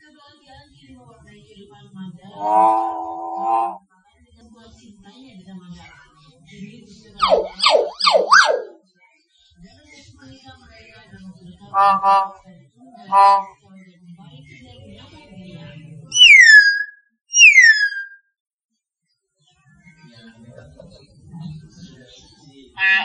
kebahagiaan kini mewarnai Kita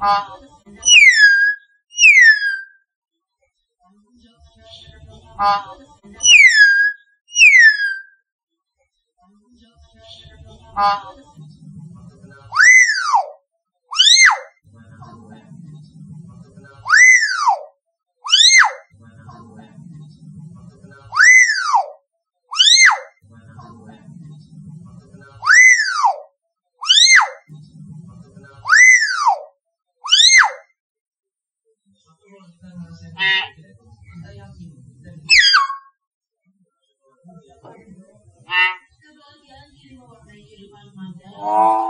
yakin 啊啊。Nah. Oh.